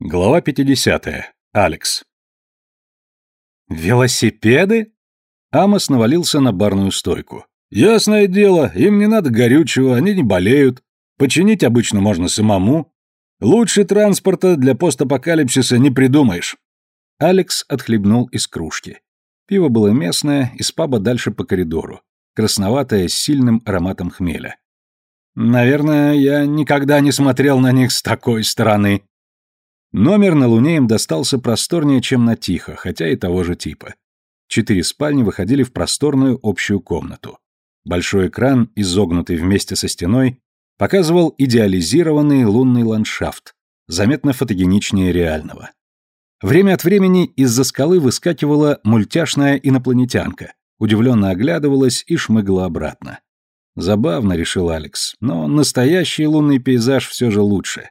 Глава 50. Алекс. «Велосипеды?» Амос навалился на барную стойку. «Ясное дело, им не надо горючего, они не болеют. Починить обычно можно самому. Лучше транспорта для постапокалипсиса не придумаешь». Алекс отхлебнул из кружки. Пиво было местное, из паба дальше по коридору. Красноватое, с сильным ароматом хмеля. «Наверное, я никогда не смотрел на них с такой стороны», Номер на Луне им достался просторнее, чем на Тихо, хотя и того же типа. Четыре спальни выходили в просторную общую комнату. Большой экран, изогнутый вместе со стеной, показывал идеализированный лунный ландшафт, заметно фотогеничнее реального. Время от времени из-за скалы выскакивала мультяшная инопланетянка, удивленно оглядывалась и шмыгала обратно. Забавно, решил Алекс, но настоящий лунный пейзаж все же лучше.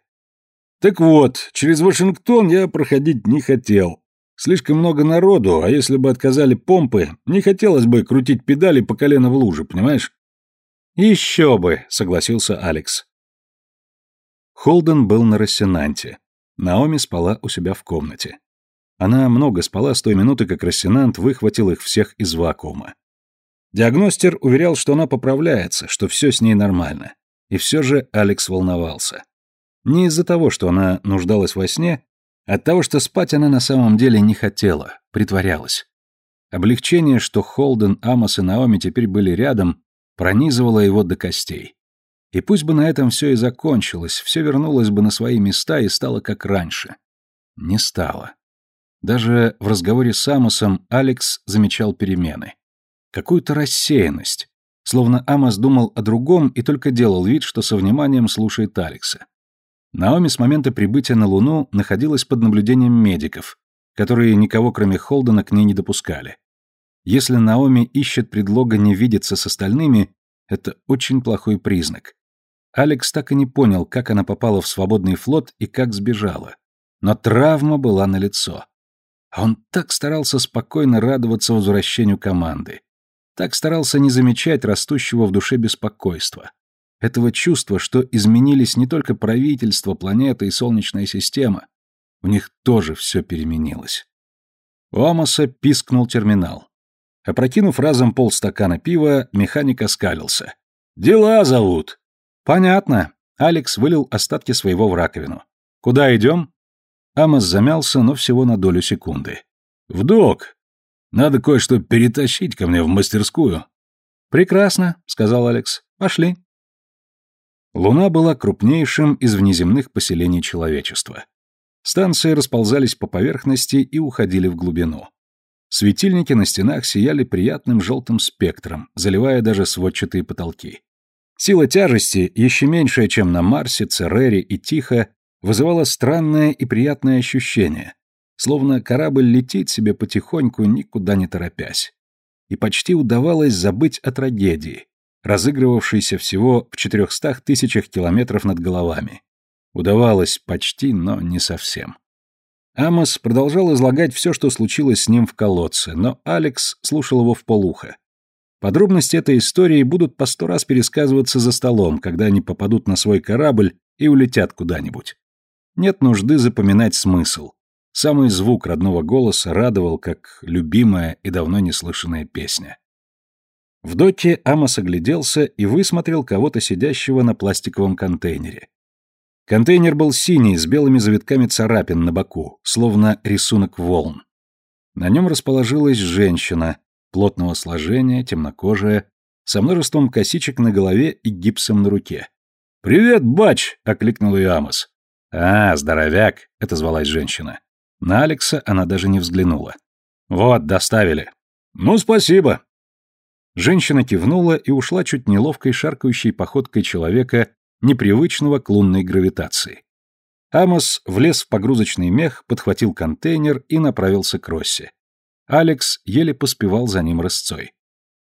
Так вот, через Вашингтон я проходить не хотел. Слишком много народу, а если бы отказали помпы, не хотелось бы крутить педали по колено в луже, понимаешь? Еще бы, согласился Алекс. Холден был на Рассенанте. Наоми спала у себя в комнате. Она много спала с той минуты, как Рассенант выхватил их всех из вакуума. Диагностер уверял, что она поправляется, что все с ней нормально. И все же Алекс волновался. Не из-за того, что она нуждалась во сне, а от того, что спать она на самом деле не хотела, притворялась. Облегчение, что Холден, Амос и Наоми теперь были рядом, пронизывало его до костей. И пусть бы на этом все и закончилось, все вернулось бы на свои места и стало как раньше. Не стало. Даже в разговоре с Амосом Алекс замечал перемены. Какую-то рассеянность. Словно Амос думал о другом и только делал вид, что со вниманием слушает Алекса. Наоми с момента прибытия на Луну находилась под наблюдением медиков, которые никого кроме Холдена к ней не допускали. Если Наоми ищет предлога не видеться с остальными, это очень плохой признак. Алекс так и не понял, как она попала в свободный флот и как сбежала. Но травма была налицо. А он так старался спокойно радоваться возвращению команды. Так старался не замечать растущего в душе беспокойства этого чувства, что изменились не только правительство, планета и Солнечная система. В них тоже все переменилось. У Амоса пискнул терминал. Опрокинув разом полстакана пива, механик оскалился. «Дела зовут!» «Понятно». Алекс вылил остатки своего в раковину. «Куда идем?» Амос замялся, но всего на долю секунды. «В док. Надо кое-что перетащить ко мне в мастерскую». «Прекрасно», — сказал Алекс. «Пошли». Луна была крупнейшим из внеземных поселений человечества. Станции расползались по поверхности и уходили в глубину. Светильники на стенах сияли приятным желтым спектром, заливая даже сводчатые потолки. Сила тяжести, еще меньшая, чем на Марсе, Церере и Тихо, вызывала странное и приятное ощущение, словно корабль летит себе потихоньку, никуда не торопясь. И почти удавалось забыть о трагедии, разыгрывавшийся всего в 400 тысячах километров над головами. Удавалось почти, но не совсем. Амос продолжал излагать все, что случилось с ним в колодце, но Алекс слушал его в полухо. Подробности этой истории будут по сто раз пересказываться за столом, когда они попадут на свой корабль и улетят куда-нибудь. Нет нужды запоминать смысл. Самый звук родного голоса радовал, как любимая и давно неслышанная песня. В доке Амос огляделся и высмотрел кого-то сидящего на пластиковом контейнере. Контейнер был синий, с белыми завитками царапин на боку, словно рисунок волн. На нем расположилась женщина, плотного сложения, темнокожая, со множеством косичек на голове и гипсом на руке. «Привет, бач!» — окликнул ее Амос. «А, здоровяк!» — это звалась женщина. На Алекса она даже не взглянула. «Вот, доставили». «Ну, спасибо. Женщина кивнула и ушла чуть неловкой шаркающей походкой человека, непривычного к лунной гравитации. Амос влез в погрузочный мех, подхватил контейнер и направился к Росси. Алекс еле поспевал за ним рысцой.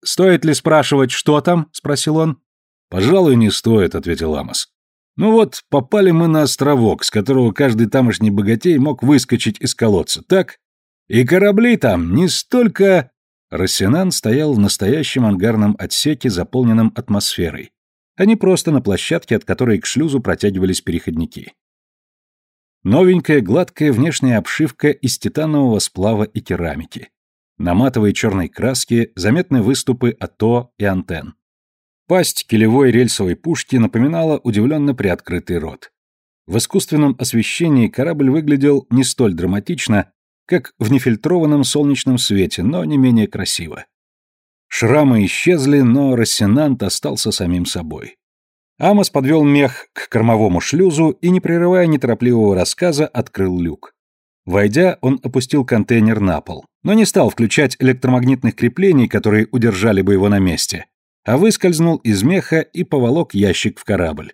«Стоит ли спрашивать, что там?» — спросил он. «Пожалуй, не стоит», — ответил Амос. «Ну вот, попали мы на островок, с которого каждый тамошний богатей мог выскочить из колодца, так? И корабли там не столько...» Рассенан стоял в настоящем ангарном отсеке, заполненном атмосферой, а не просто на площадке, от которой к шлюзу протягивались переходники. Новенькая гладкая внешняя обшивка из титанового сплава и керамики. На матовой черной краске заметны выступы АТО и антенн. Пасть килевой рельсовой пушки напоминала удивленно приоткрытый рот. В искусственном освещении корабль выглядел не столь драматично, как в нефильтрованном солнечном свете, но не менее красиво. Шрамы исчезли, но Рассенант остался самим собой. Амос подвел мех к кормовому шлюзу и, не прерывая неторопливого рассказа, открыл люк. Войдя, он опустил контейнер на пол, но не стал включать электромагнитных креплений, которые удержали бы его на месте, а выскользнул из меха и поволок ящик в корабль.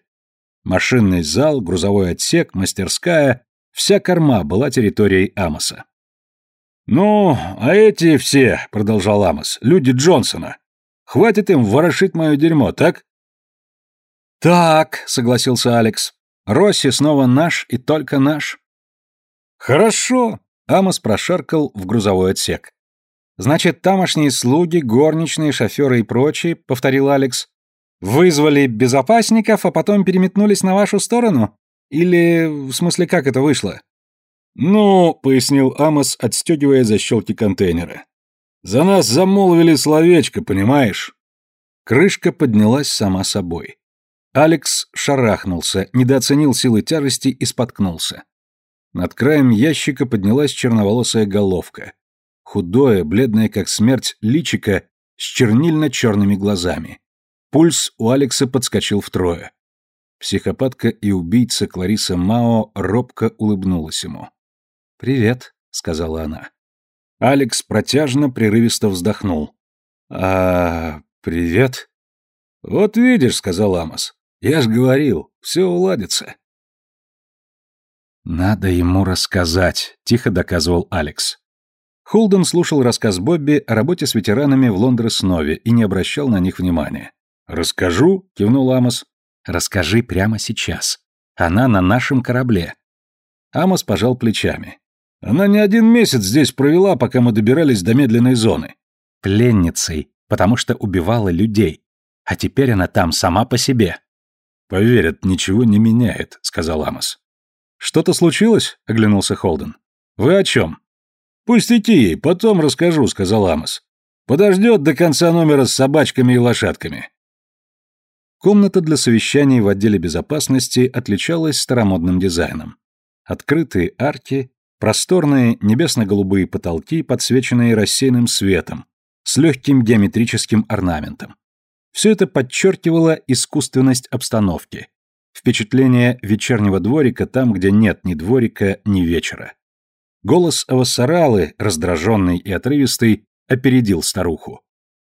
Машинный зал, грузовой отсек, мастерская — вся корма была территорией Амоса. «Ну, а эти все, — продолжал Амос, — люди Джонсона. Хватит им ворошить мое дерьмо, так?» «Так», — согласился Алекс. «Росси снова наш и только наш». «Хорошо», — Амос прошаркал в грузовой отсек. «Значит, тамошние слуги, горничные, шоферы и прочие», — повторил Алекс, «вызвали безопасников, а потом переметнулись на вашу сторону? Или, в смысле, как это вышло?» «Ну», — пояснил Амос, отстегивая защелки контейнера. «За нас замолвили словечко, понимаешь?» Крышка поднялась сама собой. Алекс шарахнулся, недооценил силы тяжести и споткнулся. Над краем ящика поднялась черноволосая головка. Худое, бледное как смерть, личико с чернильно-черными глазами. Пульс у Алекса подскочил втрое. Психопатка и убийца Клариса Мао робко улыбнулась ему. «Привет», — сказала она. Алекс протяжно, прерывисто вздохнул. «А, привет?» «Вот видишь», — сказал Амос. «Я ж говорил, все уладится». «Надо ему рассказать», — тихо доказывал Алекс. Холден слушал рассказ Бобби о работе с ветеранами в Лондре-Снове и не обращал на них внимания. «Расскажу», — кивнул Амос. «Расскажи прямо сейчас. Она на нашем корабле». Амос пожал плечами. Она не один месяц здесь провела, пока мы добирались до медленной зоны. Пленницей, потому что убивала людей. А теперь она там сама по себе. Поверь, ничего не меняет, сказал Амос. Что-то случилось? оглянулся Холден. Вы о чем? Пустяки ей, потом расскажу, сказал Амос. Подождет до конца номера с собачками и лошадками. Комната для совещаний в отделе безопасности отличалась старомодным дизайном. Открытые арки, Просторные небесно-голубые потолки, подсвеченные рассеянным светом, с легким геометрическим орнаментом. Все это подчеркивало искусственность обстановки, впечатление вечернего дворика там, где нет ни дворика, ни вечера. Голос Авасаралы, раздраженный и отрывистый, опередил старуху.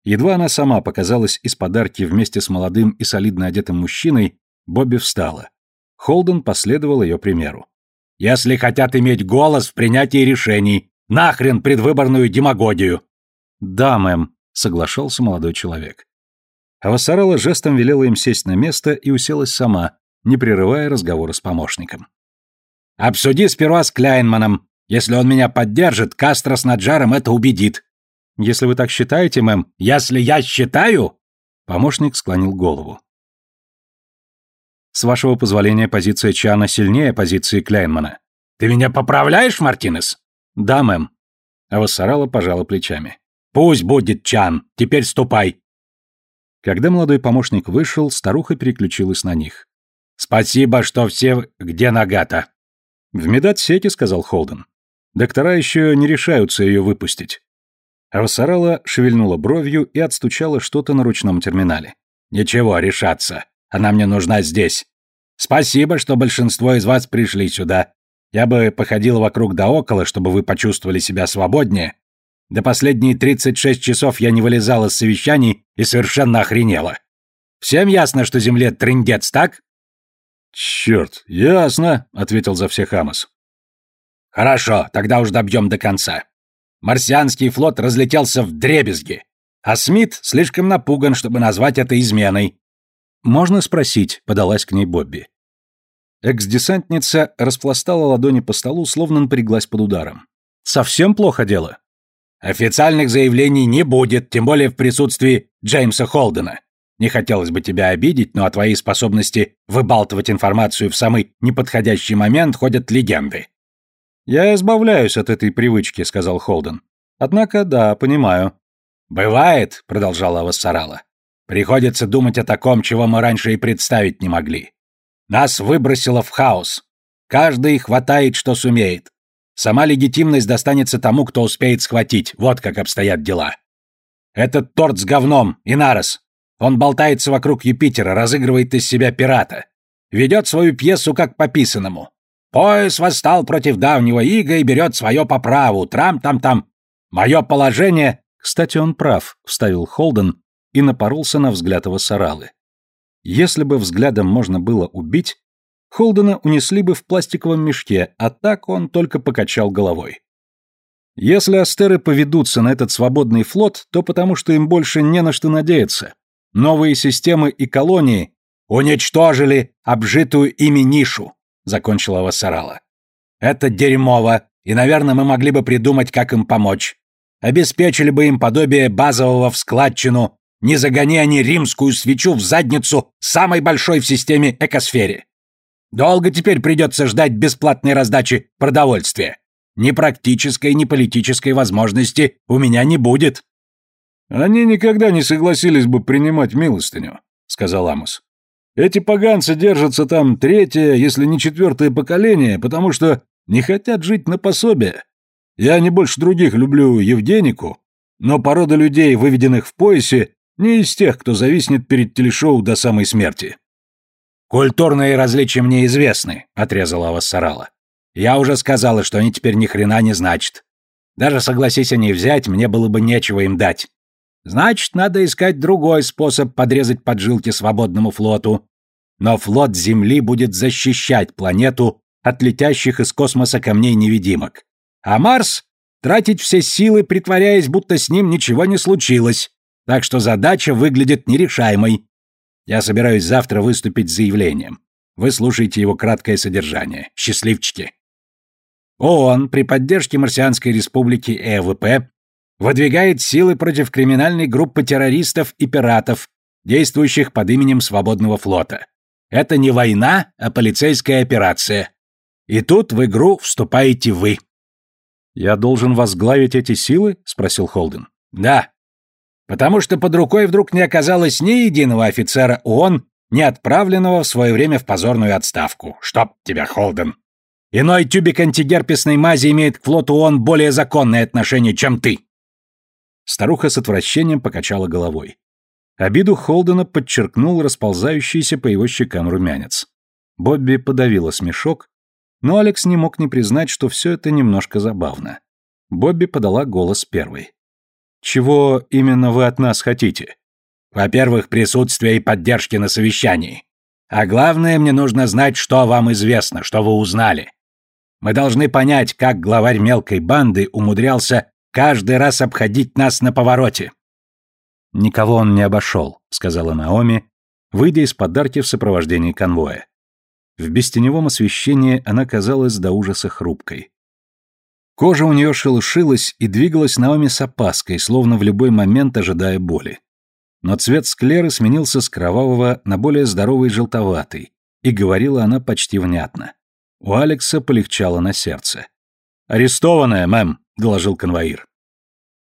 Едва она сама показалась из подарки вместе с молодым и солидно одетым мужчиной, Бобби встала. Холден последовал ее примеру если хотят иметь голос в принятии решений. Нахрен предвыборную демагогию!» «Да, мэм», — соглашался молодой человек. Авасарала жестом велела им сесть на место и уселась сама, не прерывая разговора с помощником. «Обсуди сперва с Кляйнманом. Если он меня поддержит, Кастро с Наджаром это убедит». «Если вы так считаете, мэм...» «Если я считаю...» Помощник склонил голову. С вашего позволения, позиция Чана сильнее позиции Кляйнмана. Ты меня поправляешь, Мартинес? Да, мэм. А Вассарала пожала плечами. Пусть будет Чан. Теперь ступай. Когда молодой помощник вышел, старуха переключилась на них. Спасибо, что все где Нагата. В медотсеке, сказал Холден. Доктора еще не решаются ее выпустить. А Вассарала шевельнула бровью и отстучала что-то на ручном терминале. Ничего, решаться. Она мне нужна здесь. Спасибо, что большинство из вас пришли сюда. Я бы походил вокруг да около, чтобы вы почувствовали себя свободнее. До последние 36 часов я не вылезала из совещаний и совершенно охренела. Всем ясно, что Земле трындец, так? Черт, ясно, ответил за всех Амос. Хорошо, тогда уж добьем до конца. Марсианский флот разлетелся в дребезги, а Смит слишком напуган, чтобы назвать это изменой. «Можно спросить?» — подалась к ней Бобби. Экс-десантница распластала ладони по столу, словно напряглась под ударом. «Совсем плохо дело?» «Официальных заявлений не будет, тем более в присутствии Джеймса Холдена. Не хотелось бы тебя обидеть, но о твоей способности выбалтывать информацию в самый неподходящий момент ходят легенды. Я избавляюсь от этой привычки, сказал Холден. Однако, да, понимаю. Бывает, продолжала Вассарала. Приходится думать о таком, чего мы раньше и представить не могли. Нас выбросило в хаос. Каждый хватает, что сумеет. Сама легитимность достанется тому, кто успеет схватить. Вот как обстоят дела. Этот торт с говном, Инарос. Он болтается вокруг Юпитера, разыгрывает из себя пирата. Ведет свою пьесу как по писанному. Пояс восстал против давнего ига и берет свое по праву. Трам-там-там. Мое положение... Кстати, он прав, вставил Холден и напоролся на взгляд его саралы. Если бы взглядом можно было убить, Холдена унесли бы в пластиковом мешке, а так он только покачал головой. Если астеры поведутся на этот свободный флот, то потому что им больше не на что надеяться. Новые системы и колонии уничтожили обжитую ими нишу, закончила Вассарала. Это дерьмово, и, наверное, мы могли бы придумать, как им помочь. Обеспечили бы им подобие базового в складчину, не загони они римскую свечу в задницу самой большой в системе экосфере. Долго теперь придется ждать бесплатной раздачи продовольствия. Ни практической, ни политической возможности у меня не будет. Они никогда не согласились бы принимать милостыню, сказал Амос. Эти поганцы держатся там третье, если не четвертое поколение, потому что не хотят жить на пособие. Я не больше других люблю Евгенику, но порода людей, выведенных в поясе, не из тех, кто зависнет перед телешоу до самой смерти. «Культурные различия мне известны», — отрезала Вассарала. «Я уже сказала, что они теперь ни хрена не значат. Даже согласись они взять, мне было бы нечего им дать. Значит, надо искать другой способ подрезать поджилки свободному флоту. Но флот Земли будет защищать планету от летящих из космоса камней-невидимок. А Марс — тратить все силы, притворяясь, будто с ним ничего не случилось. Так что задача выглядит нерешаемой. Я собираюсь завтра выступить с заявлением. Вы слушаете его краткое содержание. Счастливчики. ООН при поддержке Марсианской республики и ЭВП выдвигает силы против криминальной группы террористов и пиратов, действующих под именем Свободного флота. Это не война, а полицейская операция. И тут в игру вступаете вы. Я должен возглавить эти силы? спросил Холден. Да потому что под рукой вдруг не оказалось ни единого офицера ООН, не отправленного в свое время в позорную отставку. Чтоб тебя, Холден. Иной тюбик антигерпесной мази имеет к флоту ООН более законное отношение, чем ты. Старуха с отвращением покачала головой. Обиду Холдена подчеркнул расползающийся по его щекам румянец. Бобби подавила смешок, но Алекс не мог не признать, что все это немножко забавно. Бобби подала голос первой. Чего именно вы от нас хотите? Во-первых, присутствие и поддержки на совещании. А главное, мне нужно знать, что вам известно, что вы узнали. Мы должны понять, как главарь мелкой банды умудрялся каждый раз обходить нас на повороте. Никого он не обошел, сказала Наоми, выйдя из подарки в сопровождении конвоя. В бестеневом освещении она казалась до ужаса хрупкой. Кожа у нее шелушилась и двигалась Наоми с опаской, словно в любой момент ожидая боли. Но цвет склеры сменился с кровавого на более здоровый желтоватый, и говорила она почти внятно. У Алекса полегчало на сердце. «Арестованная, мэм», — доложил конвоир.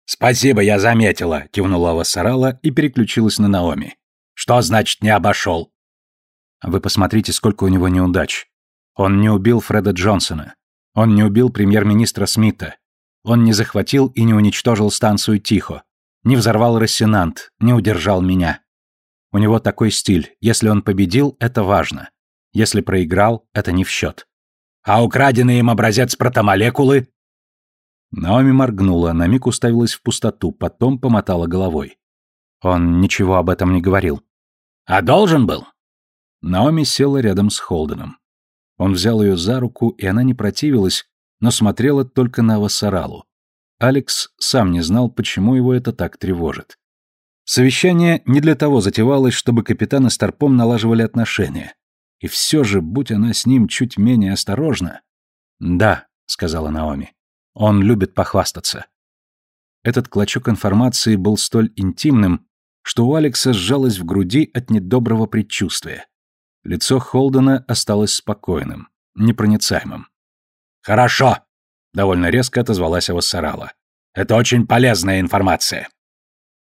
«Спасибо, я заметила», — кивнула Вассарала и переключилась на Наоми. «Что значит не обошел?» «Вы посмотрите, сколько у него неудач. Он не убил Фреда Джонсона. Он не убил премьер-министра Смита. Он не захватил и не уничтожил станцию Тихо. Не взорвал Рассенант, не удержал меня. У него такой стиль. Если он победил, это важно. Если проиграл, это не в счет. А украденный им образец протомолекулы? Наоми моргнула, на миг уставилась в пустоту, потом помотала головой. Он ничего об этом не говорил. А должен был? Наоми села рядом с Холденом. Он взял ее за руку, и она не противилась, но смотрела только на Вассаралу. Алекс сам не знал, почему его это так тревожит. Совещание не для того затевалось, чтобы капитан и Старпом налаживали отношения. И все же, будь она с ним чуть менее осторожна... «Да», — сказала Наоми, — «он любит похвастаться». Этот клочок информации был столь интимным, что у Алекса сжалось в груди от недоброго предчувствия. Лицо Холдена осталось спокойным, непроницаемым. «Хорошо», — довольно резко отозвалась Авассарала. «Это очень полезная информация».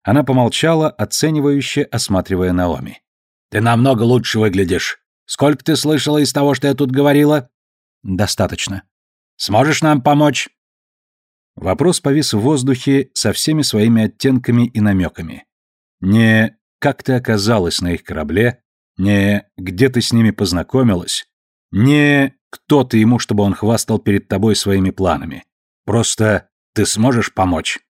Она помолчала, оценивающе осматривая Наоми. «Ты намного лучше выглядишь. Сколько ты слышала из того, что я тут говорила?» «Достаточно». «Сможешь нам помочь?» Вопрос повис в воздухе со всеми своими оттенками и намеками. Не «как ты оказалась на их корабле», не «где ты с ними познакомилась», не «кто ты ему, чтобы он хвастал перед тобой своими планами». Просто «ты сможешь помочь».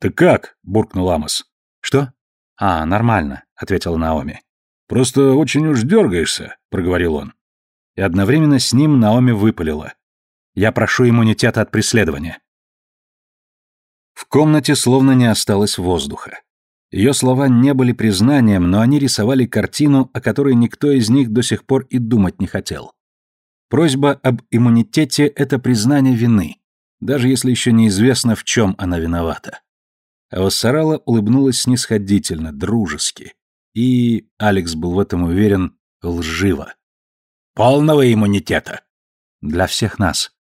«Ты как?» — буркнул Амос. «Что?» «А, нормально», — ответила Наоми. «Просто очень уж дергаешься», — проговорил он. И одновременно с ним Наоми выпалила. «Я прошу иммунитета от преследования». В комнате словно не осталось воздуха. Ее слова не были признанием, но они рисовали картину, о которой никто из них до сих пор и думать не хотел. Просьба об иммунитете — это признание вины, даже если еще неизвестно, в чем она виновата. А Вассарала улыбнулась снисходительно, дружески. И, Алекс был в этом уверен, лживо. «Полного иммунитета?» «Для всех нас».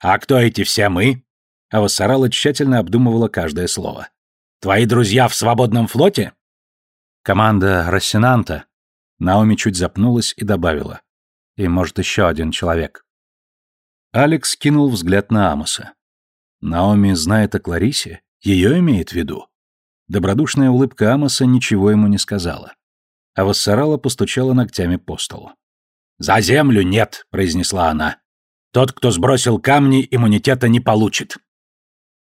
«А кто эти все мы?» А Вассарала тщательно обдумывала каждое слово. «Твои друзья в свободном флоте?» «Команда Рассенанта». Наоми чуть запнулась и добавила. «И, может, еще один человек». Алекс кинул взгляд на Амоса. Наоми знает о Кларисе? Ее имеет в виду. Добродушная улыбка Амоса ничего ему не сказала. А Вассарала постучала ногтями по столу. «За землю нет», — произнесла она. «Тот, кто сбросил камни, иммунитета не получит».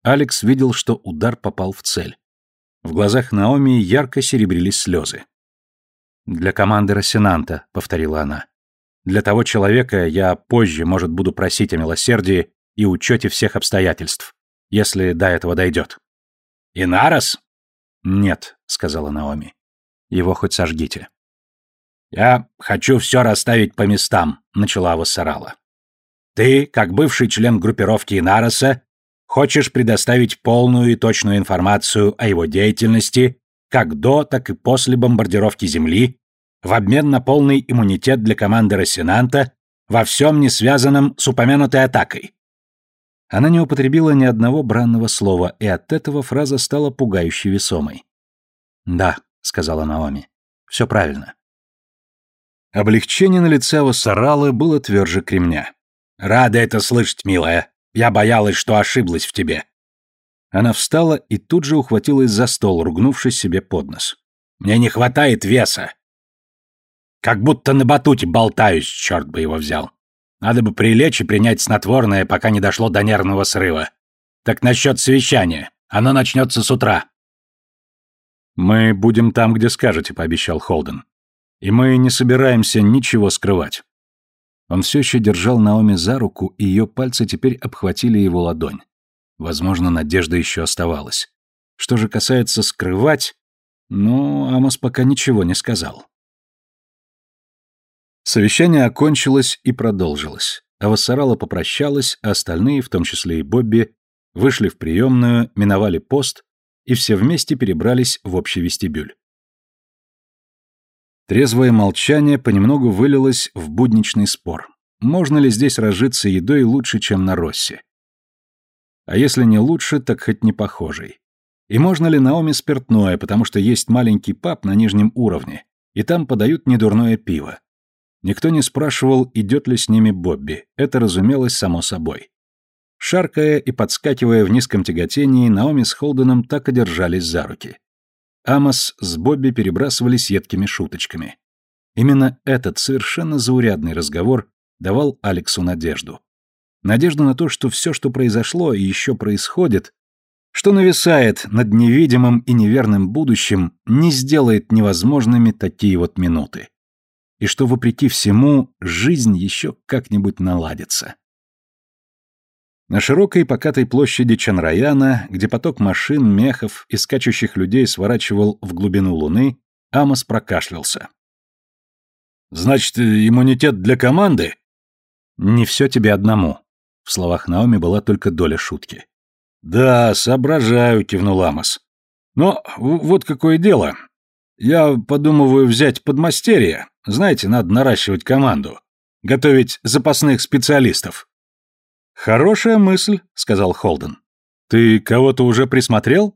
Алекс видел, что удар попал в цель. В глазах Наоми ярко серебрились слезы. «Для команды Рассенанта», — повторила она. «Для того человека я позже, может, буду просить о милосердии и учете всех обстоятельств, если до этого дойдет». «Инарос?» «Нет», — сказала Наоми. «Его хоть сожгите». «Я хочу все расставить по местам», — начала Вассарала. «Ты, как бывший член группировки Инароса, хочешь предоставить полную и точную информацию о его деятельности как до, так и после бомбардировки Земли в обмен на полный иммунитет для команды Рассенанта во всем не связанном с упомянутой атакой. Она не употребила ни одного бранного слова, и от этого фраза стала пугающе весомой. «Да», — сказала Наоми, — «все правильно». Облегчение на лице Вассаралы было тверже кремня. «Рада это слышать, милая. Я боялась, что ошиблась в тебе». Она встала и тут же ухватилась за стол, ругнувшись себе под нос. «Мне не хватает веса. Как будто на батуте болтаюсь, черт бы его взял. Надо бы прилечь и принять снотворное, пока не дошло до нервного срыва. Так насчет совещания. Оно начнется с утра». «Мы будем там, где скажете», — пообещал Холден. «И мы не собираемся ничего скрывать». Он все еще держал Наоми за руку, и ее пальцы теперь обхватили его ладонь. Возможно, надежда еще оставалась. Что же касается скрывать, ну, Амос пока ничего не сказал. Совещание окончилось и продолжилось. Авасарала попрощалась, а остальные, в том числе и Бобби, вышли в приемную, миновали пост и все вместе перебрались в общий вестибюль. Трезвое молчание понемногу вылилось в будничный спор. Можно ли здесь разжиться едой лучше, чем на Россе? А если не лучше, так хоть не похожий. И можно ли Наоми спиртное, потому что есть маленький паб на нижнем уровне, и там подают недурное пиво. Никто не спрашивал, идет ли с ними Бобби, это разумелось само собой. Шаркая и подскакивая в низком тяготении, Наоми с Холденом так и держались за руки. Амос с Бобби перебрасывались едкими шуточками. Именно этот совершенно заурядный разговор давал Алексу надежду. Надежду на то, что все, что произошло и еще происходит, что нависает над невидимым и неверным будущим, не сделает невозможными такие вот минуты и что, вопреки всему, жизнь еще как-нибудь наладится. На широкой покатой площади Чанраяна, где поток машин, мехов и скачущих людей сворачивал в глубину луны, Амос прокашлялся. «Значит, иммунитет для команды?» «Не все тебе одному». В словах Наоми была только доля шутки. «Да, соображаю», — кивнул Амос. «Но вот какое дело. Я подумываю взять подмастерье. Знаете, надо наращивать команду. Готовить запасных специалистов. Хорошая мысль, сказал Холден. Ты кого-то уже присмотрел?